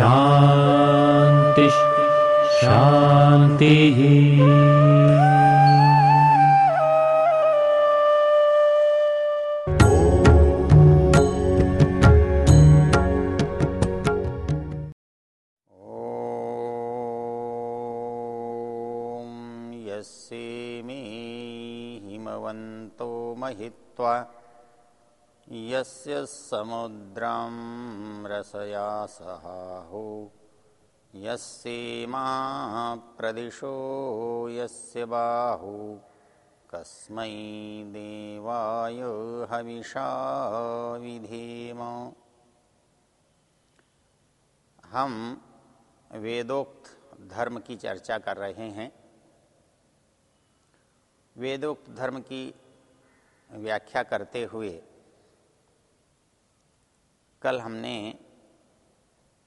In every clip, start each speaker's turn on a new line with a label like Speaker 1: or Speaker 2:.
Speaker 1: शान्तिः शान्तिः
Speaker 2: यस्य समुद्रं रसया सहाहो यस्येमा प्रदिशो, यस्य बाहु, कस्मै देवाय हविषा विधेम। हम वेदोक्त धर्म की चर्चा कर रहे हैं। वेदोक्त धर्म की व्याख्या करते हुए कल हमने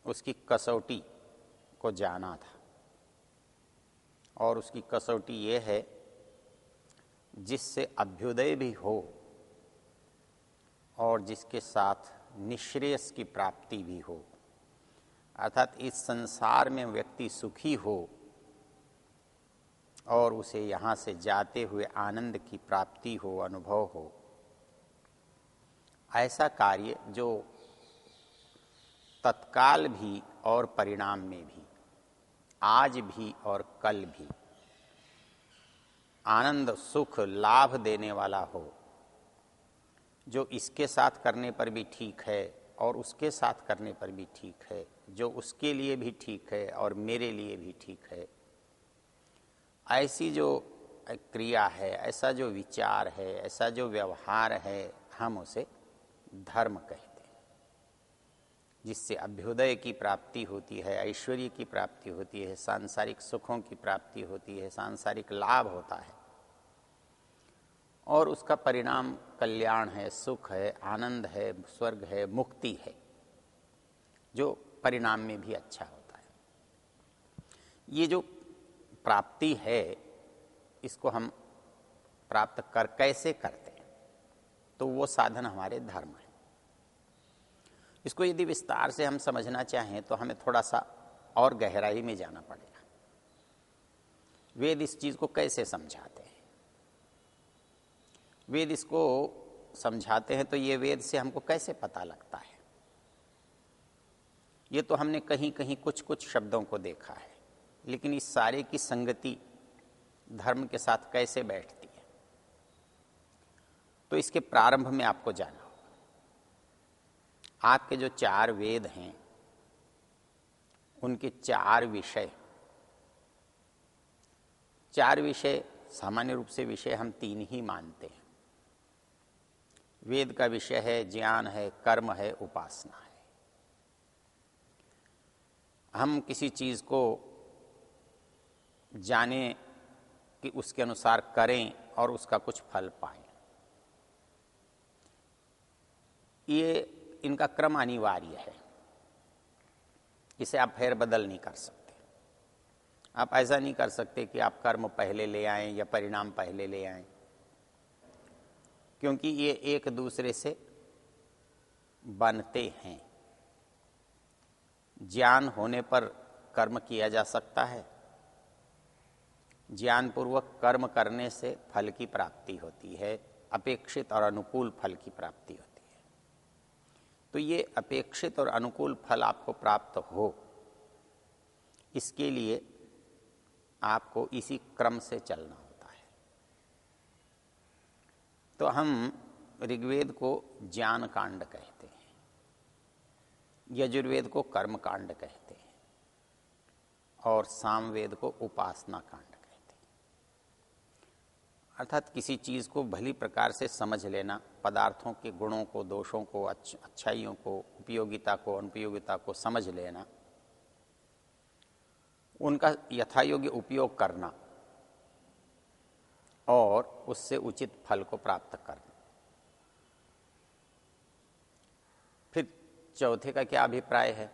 Speaker 2: उसकी कसौटी को जाना था। और उसकी कसौटी ये है, जिससे अभ्युदय भी हो और जिसके साथ निश्रेयस की प्राप्ति भी हो। अर्थात इस संसार में व्यक्ति सुखी हो और उसे यहाँ से जाते हुए आनंद की प्राप्ति हो, अनुभव हो। ऐसा कार्य जो तत्काल भी और परिणाम में भी, आज भी और कल भी। आनंद, सुख, लाभ देने वाला हो, जो इसके साथ करने पर भी ठीक है और उसके साथ करने पर भी ठीक है, जो उसके लिए भी ठीक है और मेरे लिए भी ठीक है। ऐसी जो क्रिया है, ऐसा जो विचार है, ऐसा जो व्यवहार है, हम उसे धर्म कहते हैं जिससे अभ्युदय की प्राप्ति होती है, ऐश्वर्य की प्राप्ति होती है, सांसारिक सुखों की प्राप्ति होती है, सांसारिक लाभ होता है। और उसका परिणाम कल्याण है, सुख है, आनंद है, स्वर्ग है, मुक्ति है, जो परिणाम में भी अच्छा होता है। ये जो प्राप्ति है, इसको हम प्राप्त कर कैसे करते हैं? तो वो साधन हमारे धर्म है। इसको यदि विस्तार से हम समझना चाहें तो हमें थोड़ा सा और गहराई में जाना पड़ेगा। वेद इस चीज़ को कैसे समझाते हैं? वेद इसको समझाते हैं तो ये वेद से हमको कैसे पता लगता है? ये तो हमने कहीं कहीं कुछ कुछ शब्दों को देखा है, लेकिन इस सारे की संगति धर्म के साथ कैसे बैठती है? तो इसके प्रारंभ में आपको जाना आपके जो चार वेद हैं, उनके चार विषय। चार विषय, सामान्य रूप से विषय हम तीन ही मानते हैं। वेद का विषय है, ज्ञान है, कर्म है, उपासना है। हम किसी चीज़ को जाने कि उसके अनुसार करें और उसका कुछ फल पाएँ। ये इनका क्रम अनिवार्य है। इसे आप फेर बदल नहीं कर सकते। आप ऐसा नहीं कर सकते कि आप कर्म पहले ले आए या परिणाम पहले ले आए। क्योंकि ये एक दूसरे से बनते हैं। ज्ञान होने पर कर्म किया जा सकता है। ज्ञान पूर्वक कर्म करने से फल की प्राप्ति होती है, अपेक्षित और अनुकूल फल की प्राप्ति होती है। तो ये अपेक्षित और अनुकूल फल आपको प्राप्त हो। इसके लिए आपको इसी क्रम से चलना होता है। तो हम ऋग्वेद को ज्ञान कांड कहते हैं। यजुर्वेद को कर्म कांड कहते हैं। और सामवेद को उपासना कांड अर्थात किसी चीज़ को भली प्रकार से समझ लेना पदार्थों के गुणों को दोषों को अच्छाइयों को उपयोगिता को अनुपयोगिता को समझ लेना। उनका यथायोग्य उपयोग करना और उससे उचित फल को प्राप्त करना। फिर चौथे का क्या अभिप्राय है?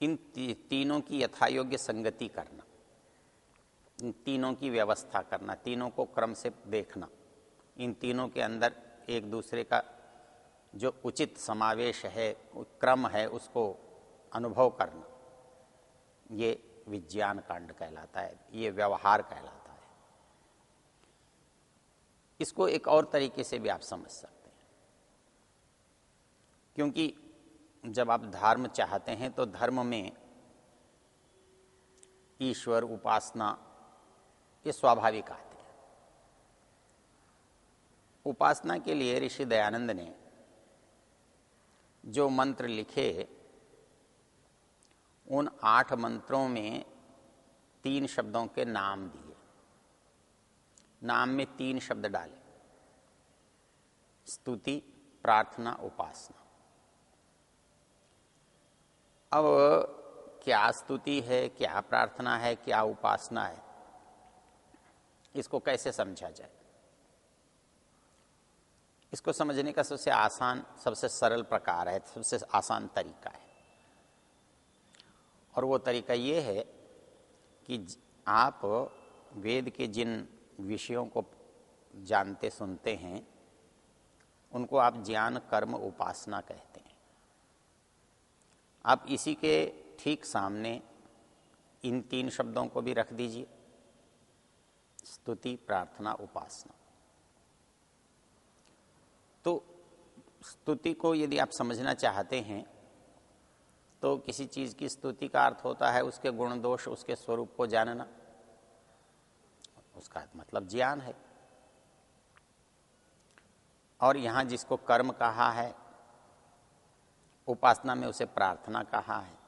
Speaker 2: इन ती, तीनों की यथायोग्य संगति करना। तीनों की व्यवस्था करना, तीनों को क्रम से देखना। इन तीनों के अंदर एक दूसरे का जो उचित समावेश है, क्रम है, उसको अनुभव करना। ये विज्ञान कांड कहलाता है, ये व्यवहार कहलाता है। इसको एक और तरीके से भी आप समझ सकते हैं। क्योंकि जब आप धर्म चाहते हैं तो धर्म में ईश्वर, उपासना ये स्वाभाविक आते हैं। उपासना के लिए ऋषि दयानंद ने जो मंत्र लिखे, उन आठ मंत्रों में तीन शब्दों के नाम दिए। नाम में तीन शब्द डाले। स्तुति, प्रार्थना, उपासना। अब क्या स्तुति है, क्या प्रार्थना है, क्या उपासना है? इसको कैसे समझा जाए? इसको समझने का सबसे आसान, सबसे सरल प्रकार है, सबसे आसान तरीका है। और वो तरीका ये है कि आप वेद के जिन विषयों को जानते, सुनते हैं, उनको आप ज्ञान कर्म उपासना कहते हैं। आप इसी के ठीक सामने इन तीन शब्दों को भी रख दीजिए। स्तुति, प्रार्थना, उपासना। तो स्तुति को यदि आप समझना चाहते हैं तो किसी चीज़ की स्तुति का अर्थ होता है उसके गुण दोष, उसके स्वरूप को जानना। उसका मतलब ज्ञान है। और यहाँ जिसको कर्म कहा है, उपासना में उसे प्रार्थना कहा है।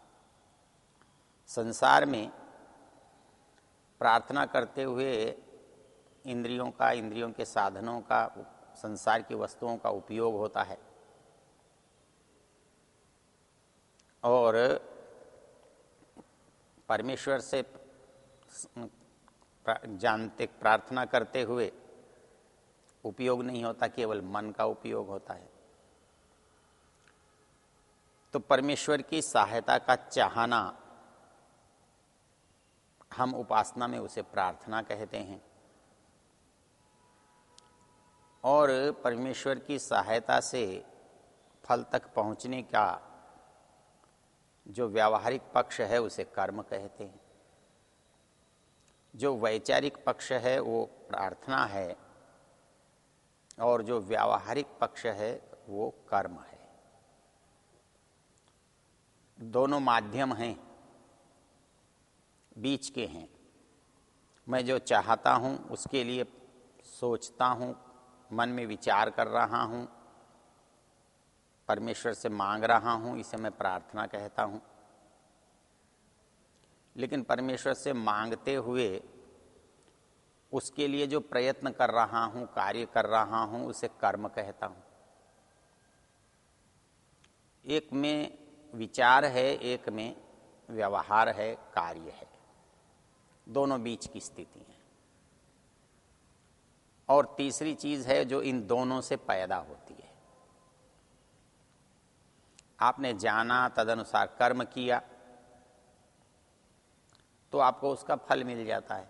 Speaker 2: संसार में प्रार्थना करते हुए इंद्रियों का, इंद्रियों के साधनों का, संसार की वस्तुओं का उपयोग होता है। और परमेश्वर से जानते, प्रार्थना करते हुए उपयोग नहीं होता, केवल मन का उपयोग होता है। तो परमेश्वर की सहायता का चाहना, हम उपासना में उसे प्रार्थना कहते हैं। और परमेश्वर की सहायता से फल तक पहुँचने का जो व्यावहारिक पक्ष है, उसे कर्म कहते हैं। जो वैचारिक पक्ष है, वो प्रार्थना है और जो व्यावहारिक पक्ष है, वो कर्म है। दोनों माध्यम हैं, बीच के हैं। मैं जो चाहता हूँ, उसके लिए सोचता हूँ मन में विचार कर रहा हूँ, परमेश्वर से मांग रहा हूँ, इसे मैं प्रार्थना कहता हूँ। लेकिन परमेश्वर से मांगते हुए उसके लिए जो प्रयत्न कर रहा हूँ, कार्य कर रहा हूँ, उसे कर्म कहता हूँ। एक में विचार है, एक में व्यवहार है, कार्य है। दोनों बीच की स्थिति और तीसरी चीज़ है जो इन दोनों से पैदा होती है। आपने जाना, तदनुसार कर्म किया तो आपको उसका फल मिल जाता है।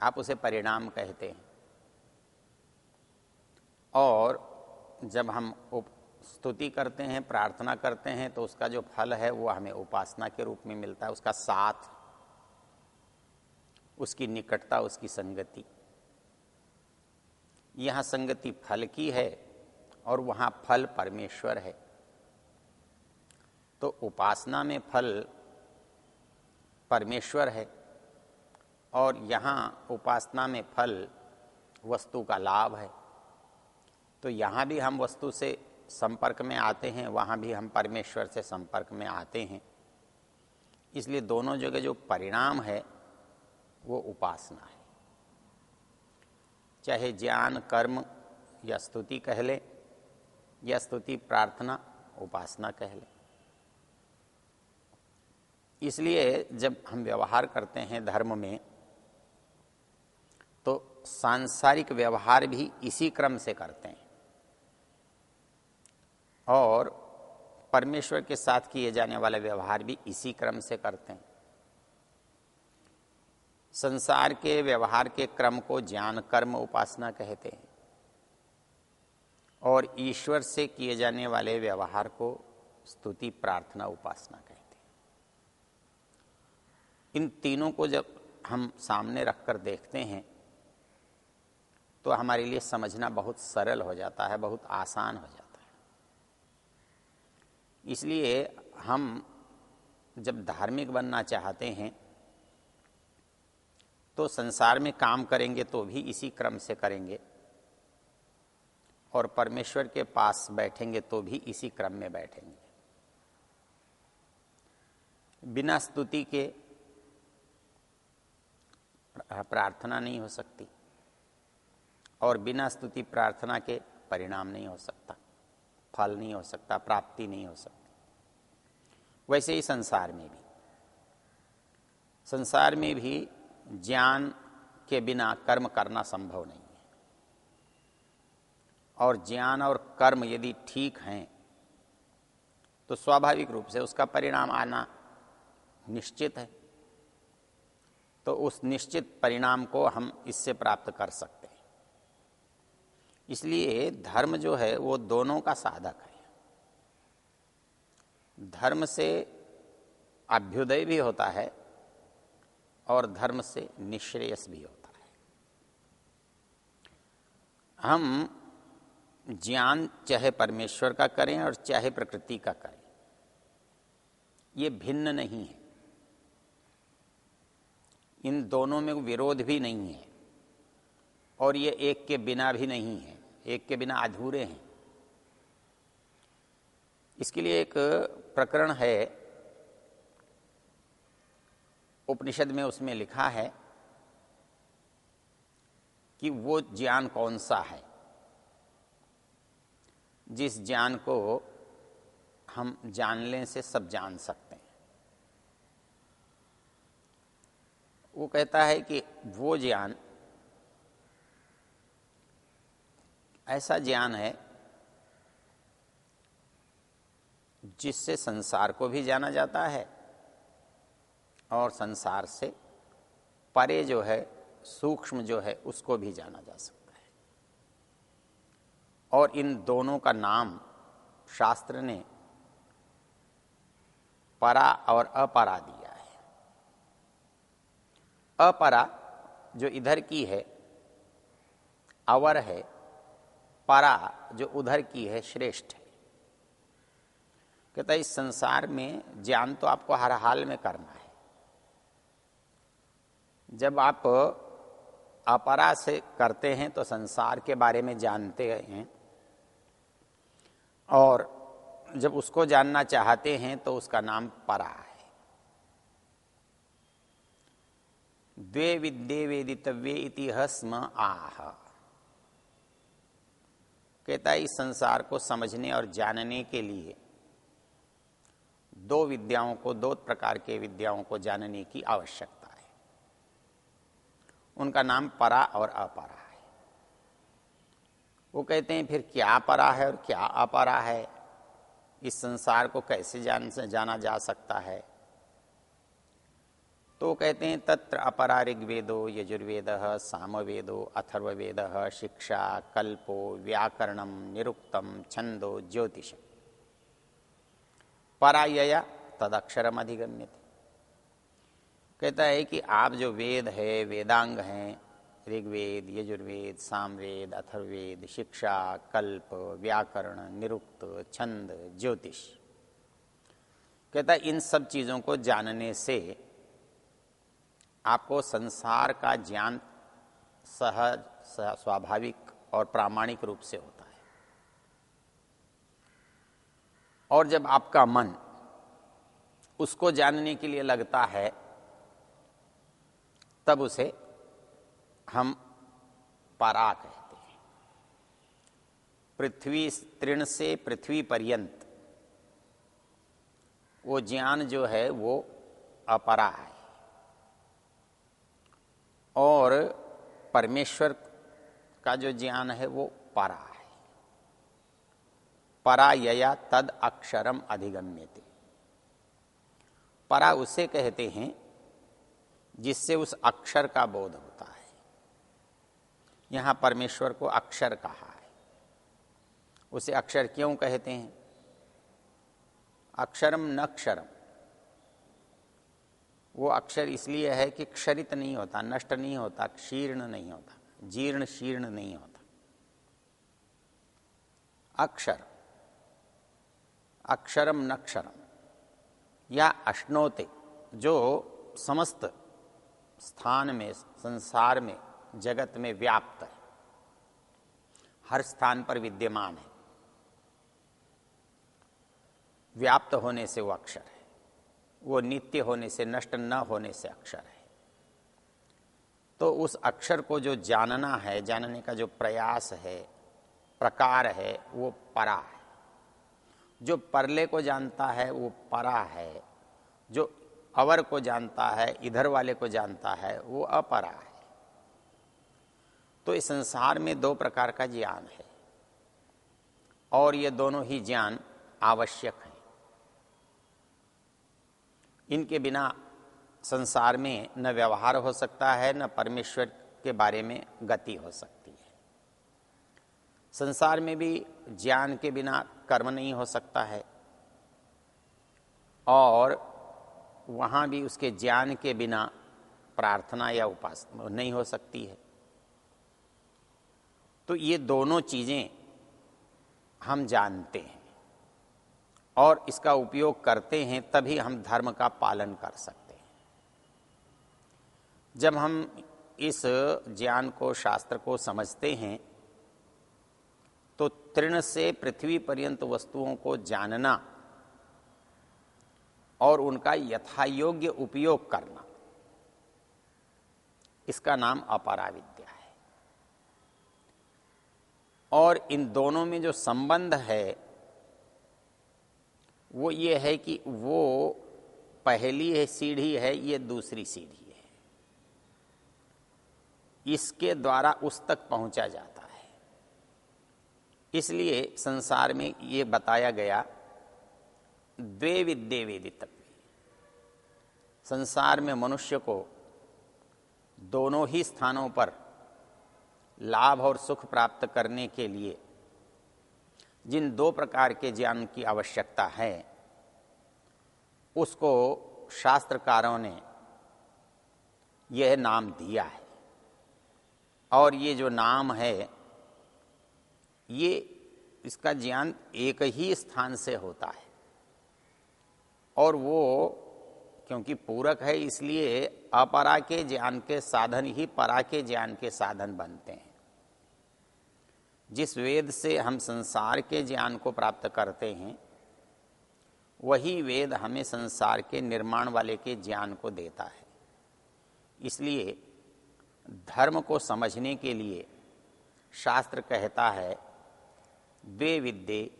Speaker 2: आप उसे परिणाम कहते हैं। और जब हम स्तुति करते हैं, प्रार्थना करते हैं तो उसका जो फल है, वो हमें उपासना के रूप में मिलता है। उसका साथ, उसकी निकटता, उसकी संगति। यहाँ संगति फल की है और वहाँ फल परमेश्वर है। तो उपासना में फल परमेश्वर है और यहाँ उपासना में फल वस्तु का लाभ है। तो यहाँ भी हम वस्तु से संपर्क में आते हैं, वहाँ भी हम परमेश्वर से संपर्क में आते हैं। इसलिए दोनों जगह जो परिणाम है वो उपासना है। चाहे ज्ञान, कर्म या स्तुति कह ले, या स्तुति, प्रार्थना, उपासना कह ले। इसलिए जब हम व्यवहार करते हैं धर्म में तो सांसारिक व्यवहार भी इसी क्रम से करते हैं। और परमेश्वर के साथ किए जाने वाले व्यवहार भी इसी क्रम से करते हैं। संसार के व्यवहार के क्रम को ज्ञान, कर्म, उपासना कहते हैं। और ईश्वर से किए जाने वाले व्यवहार को स्तुति, प्रार्थना, उपासना कहते हैं। इन तीनों को जब हम सामने रखकर देखते हैं तो हमारे लिए समझना बहुत सरल हो जाता है, बहुत आसान हो जाता है। इसलिए हम जब धार्मिक बनना चाहते हैं तो संसार में काम करेंगे तो भी इसी क्रम से करेंगे। और परमेश्वर के पास बैठेंगे तो भी इसी क्रम में बैठेंगे। बिना स्तुति के प्रार्थना नहीं हो सकती। और बिना स्तुति प्रार्थना के परिणाम नहीं हो सकता। फल नहीं हो सकता, प्राप्ति नहीं हो सकती। वैसे ही संसार में भी। संसार में भी ज्ञान के बिना कर्म करना संभव नहीं है। और ज्ञान और कर्म यदि ठीक हैं तो स्वाभाविक रूप से उसका परिणाम आना निश्चित है। तो उस निश्चित परिणाम को हम इससे प्राप्त कर सकते हैं। इसलिए धर्म जो है, वो दोनों का साधक है। धर्म से अभ्युदय भी होता है और धर्म से निश्रेयस भी होता है। हम ज्ञान चाहे परमेश्वर का करें और चाहे प्रकृति का करें, ये भिन्न नहीं है। इन दोनों में विरोध भी नहीं है और ये एक के बिना भी नहीं है, एक के बिना अधूरे हैं। इसके लिए एक प्रकरण है उपनिषद में उसमें लिखा है कि वो ज्ञान कौन सा है? जिस ज्ञान को हम जान लें से सब जान सकते हैं। वो कहता है कि वो ज्ञान, ऐसा ज्ञान है जिससे संसार को भी जाना जाता है और संसार से परे जो है, सूक्ष्म जो है, उसको भी जाना जा सकता है। और इन दोनों का नाम शास्त्र ने परा और अपरा दिया है। अपरा जो इधर की है, अवर है, परा जो उधर की है, श्रेष्ठ है। कहता है, इस संसार में ज्ञान तो आपको हर हाल में करना है। जब आप अपरा से करते हैं तो संसार के बारे में जानते हैं और जब उसको जानना चाहते हैं तो उसका नाम परा है। द्वे विद्ये वेदितव्य इतिहस्म आह। कहता है, इस संसार को समझने और जानने के लिए दो विद्याओं को, दो प्रकार के विद्याओं को जानने की आवश्यकता उनका नाम परा और अपरा है। वो कहते हैं, फिर क्या परा है और क्या अपरा है? इस संसार को कैसे जान से जाना जा सकता है? तो कहते हैं, तत्र अपरा ऋग्वेदो, यजुर्वेद, सामवेदो, अथर्ववेद, शिक्षा, कल्पो व्याकरणम निरुक्तम छंदो ज्योतिष परायया तदक्षरम अधिगम्य कहता है कि आप जो वेद है, वेदांग हैं, ऋग्वेद, यजुर्वेद, सामवेद अथर्वेद शिक्षा, कल्प, व्याकरण, निरुक्त, छंद, ज्योतिष। कहता है इन सब चीज़ों को जानने से आपको संसार का ज्ञान सहज स्वाभाविक और प्रामाणिक रूप से होता है। और जब आपका मन उसको जानने के लिए लगता है तब उसे हम परा कहते हैं। पृथ्वी तृण से पृथ्वी पर्यंत वो ज्ञान जो है वो अपरा है। और परमेश्वर का जो ज्ञान है वो परा है। परा यया तद अक्षरम अधिगम्यते। परा उसे कहते हैं जिससे उस अक्षर का बोध होता है। यहाँ परमेश्वर को अक्षर कहा है। उसे अक्षर क्यों कहते हैं? अक्षरम न क्षरम। वो अक्षर इसलिए है कि क्षरित नहीं होता, नष्ट नहीं होता, क्षीर्ण नहीं होता, जीर्ण शीर्ण नहीं होता। अक्षर। अक्षरम नक्षरम या अश्नोते, जो समस्त स्थान में, संसार में, जगत में व्याप्त है। हर स्थान पर विद्यमान है। व्याप्त होने से वो अक्षर है। वो नित्य होने से, नष्ट न होने से अक्षर है। तो उस अक्षर को जो जानना है, जानने का जो प्रयास है, प्रकार है, वो परा है। जो परले को जानता है, वो परा है। जो अवर को जानता है, इधर वाले को जानता है, वो अपरा है। तो इस संसार में दो प्रकार का ज्ञान है और ये दोनों ही ज्ञान आवश्यक है। इनके बिना संसार में न व्यवहार हो सकता है, न परमेश्वर के बारे में गति हो सकती है। संसार में भी ज्ञान के बिना कर्म नहीं हो सकता है और वहाँ भी उसके ज्ञान के बिना प्रार्थना या उपासना नहीं हो सकती है। तो ये दोनों चीज़ें हम जानते हैं और इसका उपयोग करते हैं तभी हम धर्म का पालन कर सकते हैं। जब हम इस ज्ञान को, शास्त्र को समझते हैं तो तृण से पृथ्वी पर्यंत वस्तुओं को जानना और उनका यथायोग्य उपयोग करना। इसका नाम अपराविद्या है। और इन दोनों में जो संबंध है, वो ये है कि वो पहली है, सीढ़ी है, ये दूसरी सीढ़ी है। इसके द्वारा उस तक पहुँचा जाता है। इसलिए संसार में ये बताया गया द्वे विद्ये वेदितव्य संसार में मनुष्य को दोनों ही स्थानों पर लाभ और सुख प्राप्त करने के लिए जिन दो प्रकार के ज्ञान की आवश्यकता है, उसको शास्त्रकारों ने यह नाम दिया है। और ये जो नाम है, ये इसका ज्ञान एक ही स्थान से होता है। और वो, क्योंकि पूरक है इसलिए अपरा के ज्ञान के साधन ही परा के ज्ञान के साधन बनते हैं। जिस वेद से हम संसार के ज्ञान को प्राप्त करते हैं, वही वेद हमें संसार के निर्माण वाले के ज्ञान को देता है। इसलिए धर्म को समझने के लिए शास्त्र कहता है, द्वे विद्ये